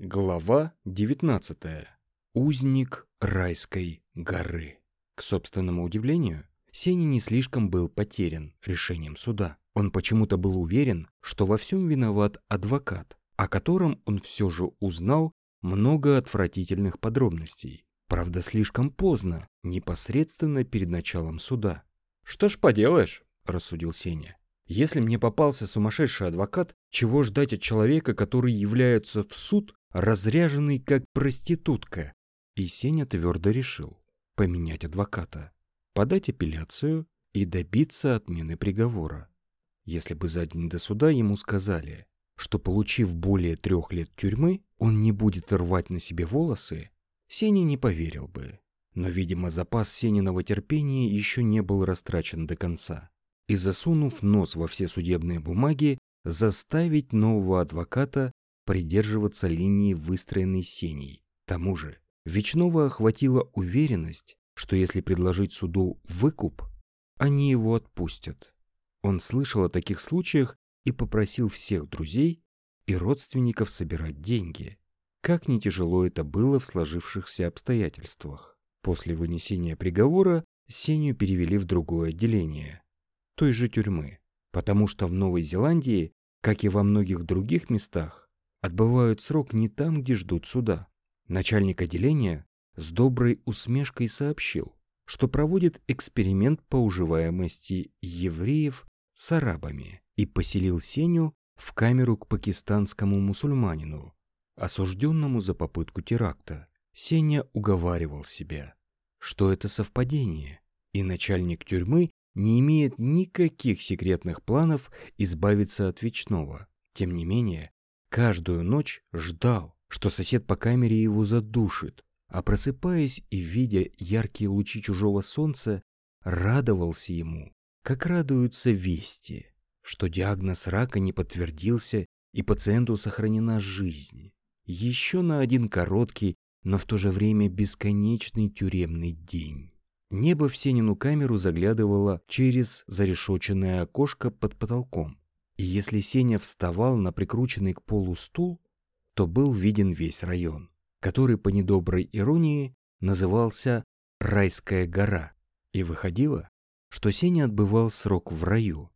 Глава 19. Узник райской горы. К собственному удивлению, Сеня не слишком был потерян решением суда. Он почему-то был уверен, что во всем виноват адвокат, о котором он все же узнал много отвратительных подробностей. Правда, слишком поздно, непосредственно перед началом суда. «Что ж поделаешь», – рассудил Сеня. «Если мне попался сумасшедший адвокат, чего ждать от человека, который является в суд разряженный как проститутка. И Сеня твердо решил поменять адвоката, подать апелляцию и добиться отмены приговора. Если бы за день до суда ему сказали, что, получив более трех лет тюрьмы, он не будет рвать на себе волосы, Сеня не поверил бы. Но, видимо, запас Сениного терпения еще не был растрачен до конца. И, засунув нос во все судебные бумаги, заставить нового адвоката придерживаться линии, выстроенной Сеней. К тому же, Вечного охватила уверенность, что если предложить суду выкуп, они его отпустят. Он слышал о таких случаях и попросил всех друзей и родственников собирать деньги. Как не тяжело это было в сложившихся обстоятельствах. После вынесения приговора Сеню перевели в другое отделение, той же тюрьмы, потому что в Новой Зеландии, как и во многих других местах, отбывают срок не там, где ждут суда. Начальник отделения с доброй усмешкой сообщил, что проводит эксперимент по уживаемости евреев с арабами и поселил Сеню в камеру к пакистанскому мусульманину, осужденному за попытку теракта. Сеня уговаривал себя, что это совпадение, и начальник тюрьмы не имеет никаких секретных планов избавиться от Вечного. Тем не менее, Каждую ночь ждал, что сосед по камере его задушит, а просыпаясь и видя яркие лучи чужого солнца, радовался ему, как радуются вести, что диагноз рака не подтвердился и пациенту сохранена жизнь. Еще на один короткий, но в то же время бесконечный тюремный день. Небо в Сенину камеру заглядывало через зарешоченное окошко под потолком. И если Сеня вставал на прикрученный к полу стул, то был виден весь район, который по недоброй иронии назывался «Райская гора». И выходило, что Сеня отбывал срок в раю.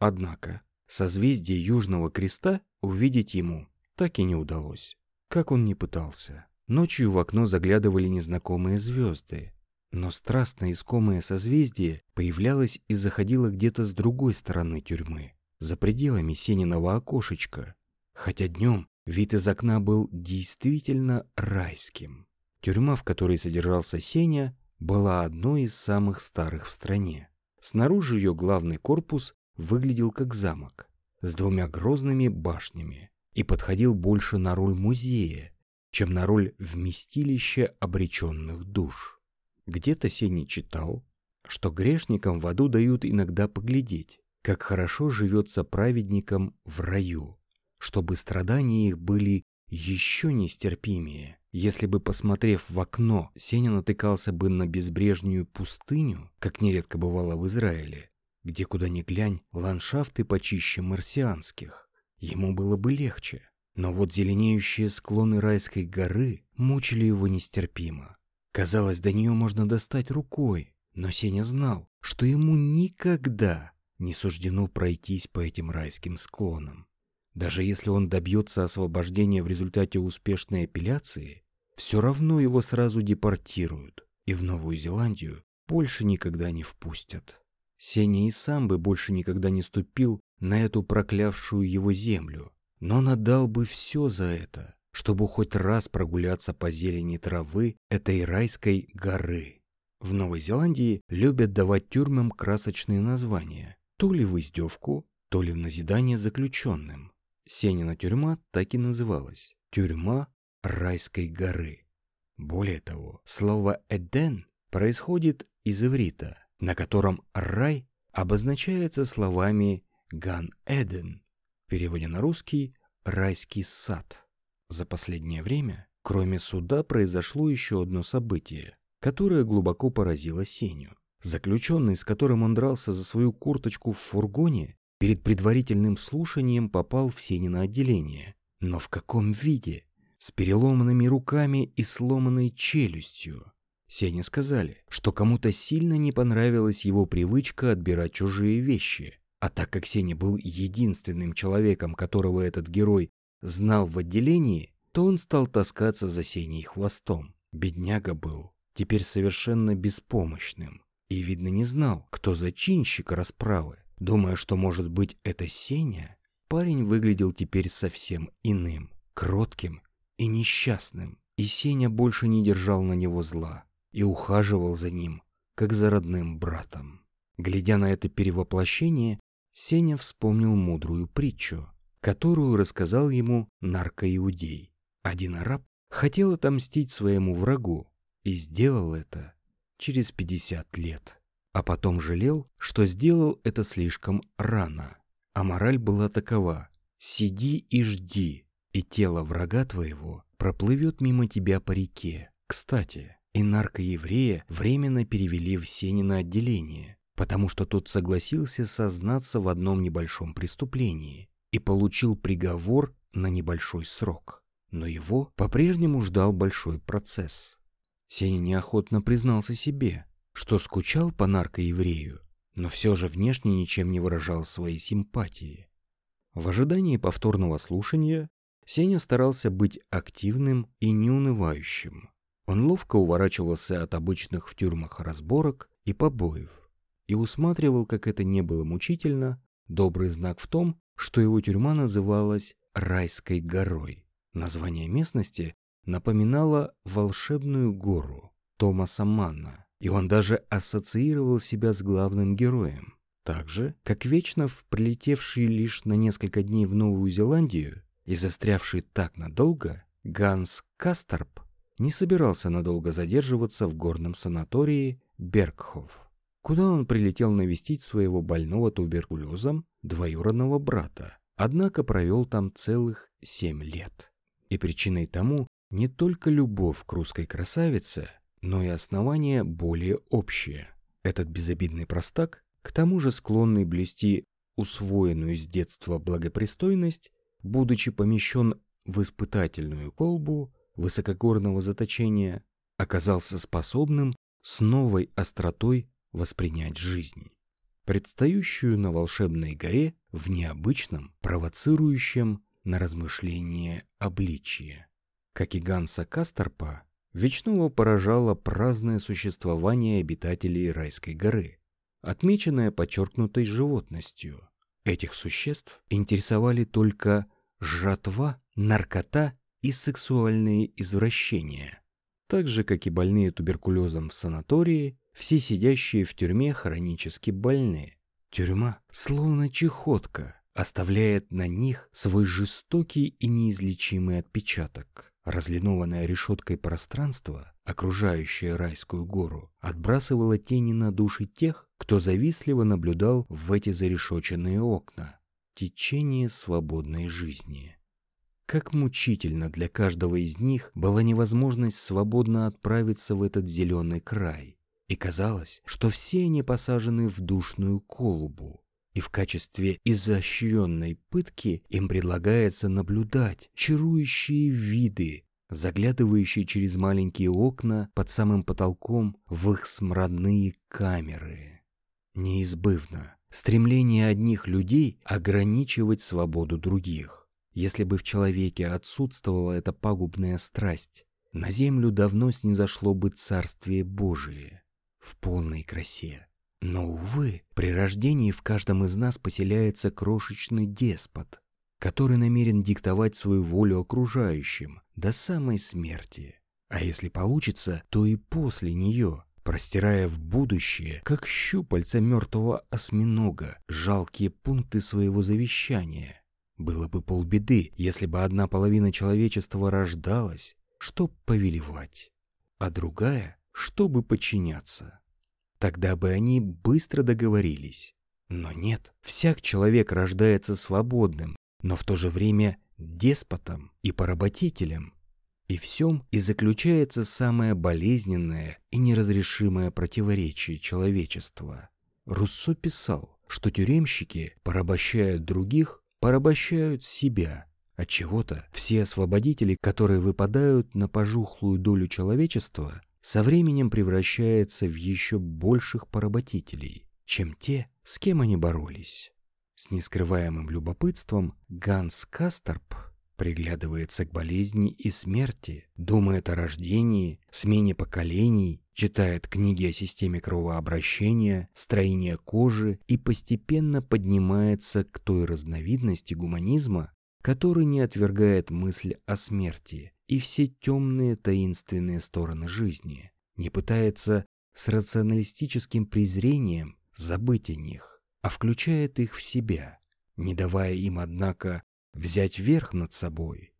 Однако созвездие Южного Креста увидеть ему так и не удалось. Как он ни пытался. Ночью в окно заглядывали незнакомые звезды, но страстно искомое созвездие появлялось и заходило где-то с другой стороны тюрьмы за пределами Сениного окошечка, хотя днем вид из окна был действительно райским. Тюрьма, в которой содержался Сеня, была одной из самых старых в стране. Снаружи ее главный корпус выглядел как замок с двумя грозными башнями и подходил больше на роль музея, чем на роль вместилища обреченных душ. Где-то Сеня читал, что грешникам в аду дают иногда поглядеть, как хорошо живется праведникам в раю, чтобы страдания их были еще нестерпимее. Если бы, посмотрев в окно, Сеня натыкался бы на безбрежную пустыню, как нередко бывало в Израиле, где куда ни глянь, ландшафты почище марсианских, ему было бы легче. Но вот зеленеющие склоны райской горы мучили его нестерпимо. Казалось, до нее можно достать рукой, но Сеня знал, что ему никогда не суждено пройтись по этим райским склонам. Даже если он добьется освобождения в результате успешной апелляции, все равно его сразу депортируют и в Новую Зеландию больше никогда не впустят. Сеня и сам бы больше никогда не ступил на эту проклявшую его землю, но он отдал бы все за это, чтобы хоть раз прогуляться по зелени травы этой райской горы. В Новой Зеландии любят давать тюрьмам красочные названия то ли в издевку, то ли в назидание заключенным. Сенина тюрьма так и называлась – тюрьма райской горы. Более того, слово «эден» происходит из иврита, на котором «рай» обозначается словами «ган-эден», в переводе на русский «райский сад». За последнее время, кроме суда, произошло еще одно событие, которое глубоко поразило Сеню. Заключенный, с которым он дрался за свою курточку в фургоне, перед предварительным слушанием попал в Сенино отделение. Но в каком виде? с переломанными руками и сломанной челюстью. Сене сказали, что кому-то сильно не понравилась его привычка отбирать чужие вещи. А так как Сеня был единственным человеком, которого этот герой знал в отделении, то он стал таскаться за Сеней хвостом. Бедняга был теперь совершенно беспомощным и, видно, не знал, кто зачинщик расправы. Думая, что, может быть, это Сеня, парень выглядел теперь совсем иным, кротким и несчастным. И Сеня больше не держал на него зла и ухаживал за ним, как за родным братом. Глядя на это перевоплощение, Сеня вспомнил мудрую притчу, которую рассказал ему наркоиудей. Один араб хотел отомстить своему врагу и сделал это через 50 лет. А потом жалел, что сделал это слишком рано. А мораль была такова «Сиди и жди, и тело врага твоего проплывет мимо тебя по реке». Кстати, и наркоеврея временно перевели в Сенина отделение, потому что тот согласился сознаться в одном небольшом преступлении и получил приговор на небольшой срок. Но его по-прежнему ждал большой процесс. Сеня неохотно признался себе, что скучал по наркоеврею, но все же внешне ничем не выражал своей симпатии. В ожидании повторного слушания Сеня старался быть активным и неунывающим. Он ловко уворачивался от обычных в тюрьмах разборок и побоев и усматривал, как это не было мучительно, добрый знак в том, что его тюрьма называлась Райской горой. Название местности напоминало волшебную гору Томаса Манна, и он даже ассоциировал себя с главным героем. Так же, как Вечнов, прилетевший лишь на несколько дней в Новую Зеландию и застрявший так надолго, Ганс Касторп не собирался надолго задерживаться в горном санатории Бергхоф куда он прилетел навестить своего больного туберкулезом двоюродного брата. Однако провел там целых семь лет. И причиной тому не только любовь к русской красавице, но и основания более общие. Этот безобидный простак, к тому же склонный блюсти усвоенную с детства благопристойность, будучи помещен в испытательную колбу высокогорного заточения, оказался способным с новой остротой воспринять жизнь, предстающую на волшебной горе в необычном, провоцирующем на размышление обличье. Как и Ганса Касторпа, Вечного поражало праздное существование обитателей райской горы, отмеченное подчеркнутой животностью. Этих существ интересовали только жатва, наркота и сексуальные извращения. Так же, как и больные туберкулезом в санатории, все сидящие в тюрьме хронически больные. Тюрьма, словно чехотка, оставляет на них свой жестокий и неизлечимый отпечаток. Разлинованное решеткой пространство, окружающее райскую гору, отбрасывало тени на души тех, кто завистливо наблюдал в эти зарешоченные окна. Течение свободной жизни. Как мучительно для каждого из них была невозможность свободно отправиться в этот зеленый край, и казалось, что все они посажены в душную колубу, и в качестве изощренной пытки им предлагается наблюдать чарующие виды, заглядывающие через маленькие окна под самым потолком в их смрадные камеры. Неизбывно стремление одних людей ограничивать свободу других. Если бы в человеке отсутствовала эта пагубная страсть, на землю давно снизошло бы Царствие Божие в полной красе. Но, увы, при рождении в каждом из нас поселяется крошечный деспот, который намерен диктовать свою волю окружающим до самой смерти. А если получится, то и после нее, простирая в будущее, как щупальца мертвого осьминога, жалкие пункты своего завещания. Было бы полбеды, если бы одна половина человечества рождалась, чтоб повелевать, а другая чтобы подчиняться. Тогда бы они быстро договорились. Но нет, всяк человек рождается свободным, но в то же время деспотом и поработителем. И в всем и заключается самое болезненное и неразрешимое противоречие человечества. Руссо писал, что тюремщики, порабощая других, порабощают себя. От чего-то все освободители, которые выпадают на пожухлую долю человечества, со временем превращаются в еще больших поработителей, чем те, с кем они боролись. С нескрываемым любопытством Ганс Кастерп приглядывается к болезни и смерти, думает о рождении, смене поколений, читает книги о системе кровообращения, строении кожи и постепенно поднимается к той разновидности гуманизма, который не отвергает мысль о смерти и все темные таинственные стороны жизни, не пытается с рационалистическим презрением забыть о них, а включает их в себя, не давая им, однако, взять верх над собой.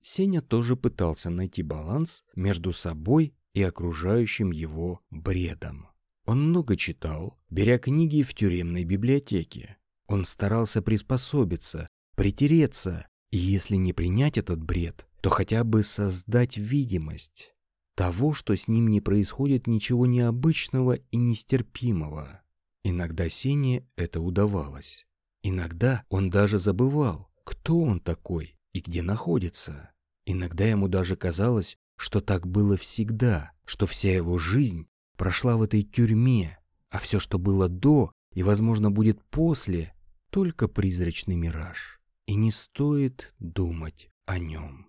Сеня тоже пытался найти баланс между собой и окружающим его бредом. Он много читал, беря книги в тюремной библиотеке. Он старался приспособиться, притереться, и если не принять этот бред, то хотя бы создать видимость того, что с ним не происходит ничего необычного и нестерпимого. Иногда Сене это удавалось. Иногда он даже забывал, кто он такой и где находится. Иногда ему даже казалось, что так было всегда, что вся его жизнь прошла в этой тюрьме, а все, что было до и, возможно, будет после, только призрачный мираж. И не стоит думать о нем.